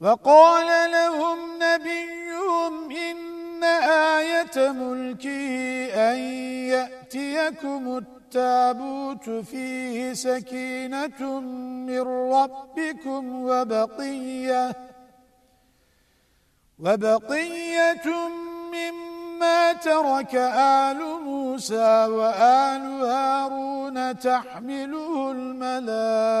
وقال لهم نبيهم إن آية ملكه أن يأتيكم التابوت فيه سكينة من ربكم وبقية وبقية مما ترك آل موسى وآل هارون تحمله الملائكة